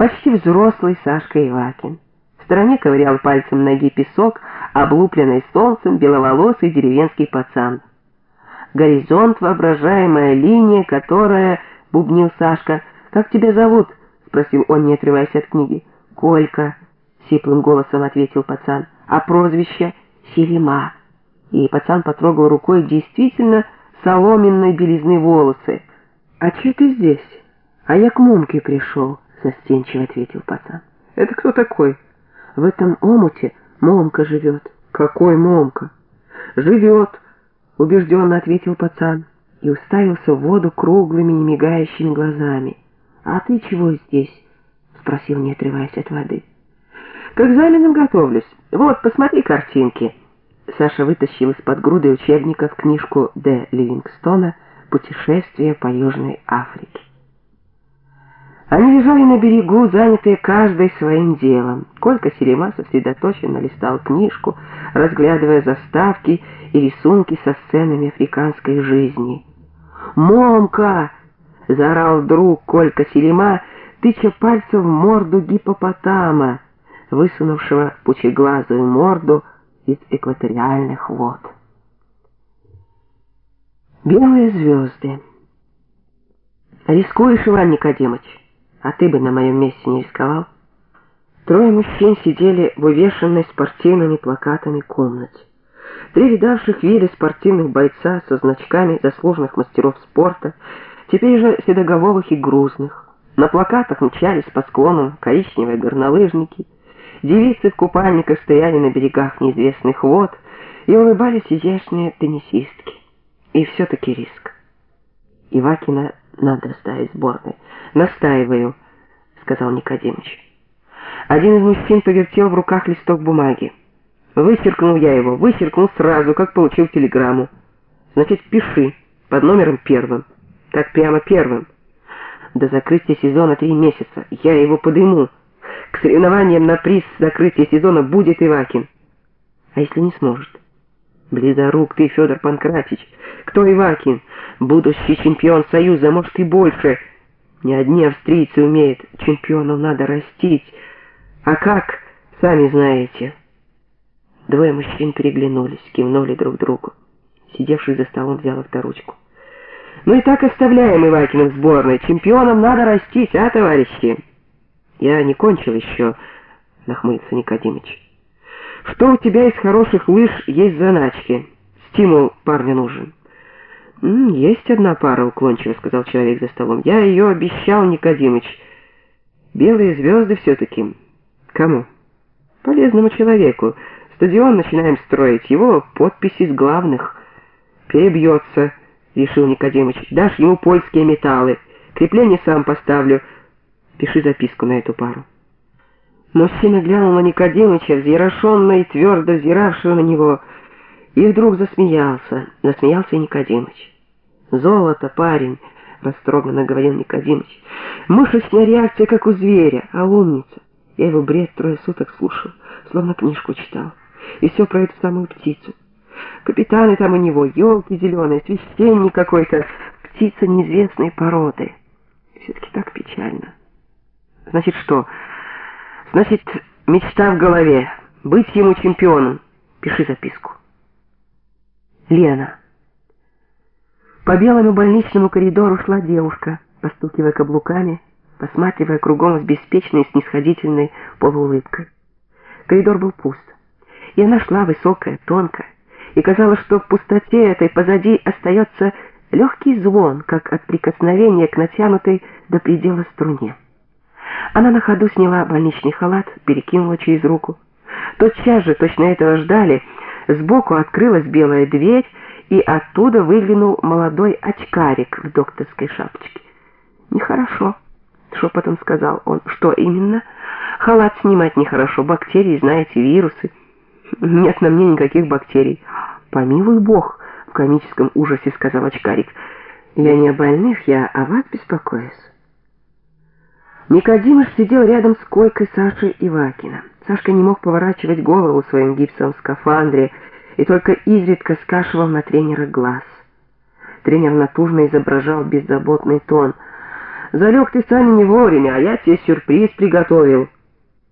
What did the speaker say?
почти взрослый Сашка Ивакин. В стороне ковырял пальцем ноги песок, облупленный солнцем беловолосый деревенский пацан. Горизонт, воображаемая линия, которая, бубнил Сашка. Как тебя зовут? спросил он, не отрываясь от книги. Колька, сиплым голосом ответил пацан. А прозвище Селима. И пацан потрогал рукой действительно соломенной белизны волосы. А че ты здесь? А я к мумке пришел, застенчиво ответил пацан. Это кто такой? В этом омуте Момка живет. Какой Момка? Живет, убежденно ответил пацан и уставился в воду круглыми, немигающими глазами. А ты чего здесь? спросил, не отрываясь от воды. К экзаменам готовлюсь. Вот, посмотри картинки. Саша вытащил из-под груды учебников книжку Д. Ливингстона «Путешествие по Южной Африке». Они лежали на берегу, занятые каждый своим делом. Колька Селема сосредоточенно листал книжку, разглядывая заставки и рисунки со сценами африканской жизни. «Момка!» — заорал друг Колька Селема, тыча пальцем в морду гипопотама, высунувшего пучеглазую морду из экваториальных вод. Белые звезды. Рискуешь, Иван Никодимыч? А ты бы на моем месте не рисковал? Трое мужчин сидели в увешанной спортивными плакатами комнате. Три видавших виды спортивных бойца со значками заслуженных мастеров спорта, теперь же седоголовых и грузных. На плакатах мчались по склонам коричневые горнолыжники. Девицы в купальниках стояли на берегах неизвестных вод и улыбались изящные теннисистки. И все-таки риск. Ивакина надо оставить сборной. Настаиваю, сказал Никодимыч. Один из мужчин повертел в руках листок бумаги. Вычеркнул я его, вычеркнул сразу, как получил телеграмму. Значит, пиши под номером первым. Так прямо первым. До закрытия сезона три месяца. Я его подыму. К соревнованиям на приз закрытия сезона будет Ивакин. А если не сможет? Близорук ты, Федор Панкратич. Кто Ивакин? Будущий чемпион Союза, может и больше. Не одни австрийцы умеют. Чемпионов надо растить. А как, сами знаете. Двое мужчин переглянулись, кивнули друг другу. Сидевший за столом взял авторучку. Ну и так оставляем Ивакина в сборной. Чемпионом надо растить, а, товарищи? Я не кончил еще, нахмурился Никодимыч. Что у тебя из хороших лыж есть заначки? Стимул парню нужен. Есть одна пара, уклончиво сказал человек за столом. Я ее обещал, Никодимыч. Белые звезды все-таки. Кому? Полезному человеку. Стадион начинаем строить. Его подпись из главных. Перебьется, решил Никодимыч. Дашь ему польские металлы. Крепление сам поставлю. Пиши записку на эту пару. Мужчина глянул на Никодимыча, взъерошенно и твердо взиравшего на него, и вдруг засмеялся. Засмеялся и Никодимыч. «Золото, парень!» — растроганно говорил Никодимыч. «Мышечная реакция, как у зверя, а умница!» Я его бред трое суток слушал, словно книжку читал. И все про эту самую птицу. Капитаны там у него, елки зеленые, священник какой-то, птица неизвестной породы. Все-таки так печально. Значит что? Значит, мечта в голове. Быть ему чемпионом. Пиши записку. Лена. По белому больничному коридору шла девушка, постукивая каблуками, посматривая кругом с беспечной снисходительной полуулыбкой. Коридор был пуст, и она шла высокая, тонкая, и казалось, что в пустоте этой позади остается легкий звон, как от прикосновения к натянутой до предела струне. Она на ходу сняла больничный халат, перекинула через руку. Тотчас же, точно этого ждали, сбоку открылась белая дверь, и оттуда выглянул молодой очкарик в докторской шапочке. «Нехорошо», — шепотом сказал он. «Что именно?» «Халат снимать нехорошо, бактерии, знаете, вирусы». «Нет на мне никаких бактерий». «Помилуй бог», — в комическом ужасе сказал очкарик. «Я не о больных, я о вас беспокоюсь». Никодимыш сидел рядом с койкой Саши Ивакина. Сашка не мог поворачивать голову в своем гипсовом скафандре и только изредка скашивал на тренера глаз. Тренер натужно изображал беззаботный тон. Залег ты, Саня, не вовремя, а я тебе сюрприз приготовил».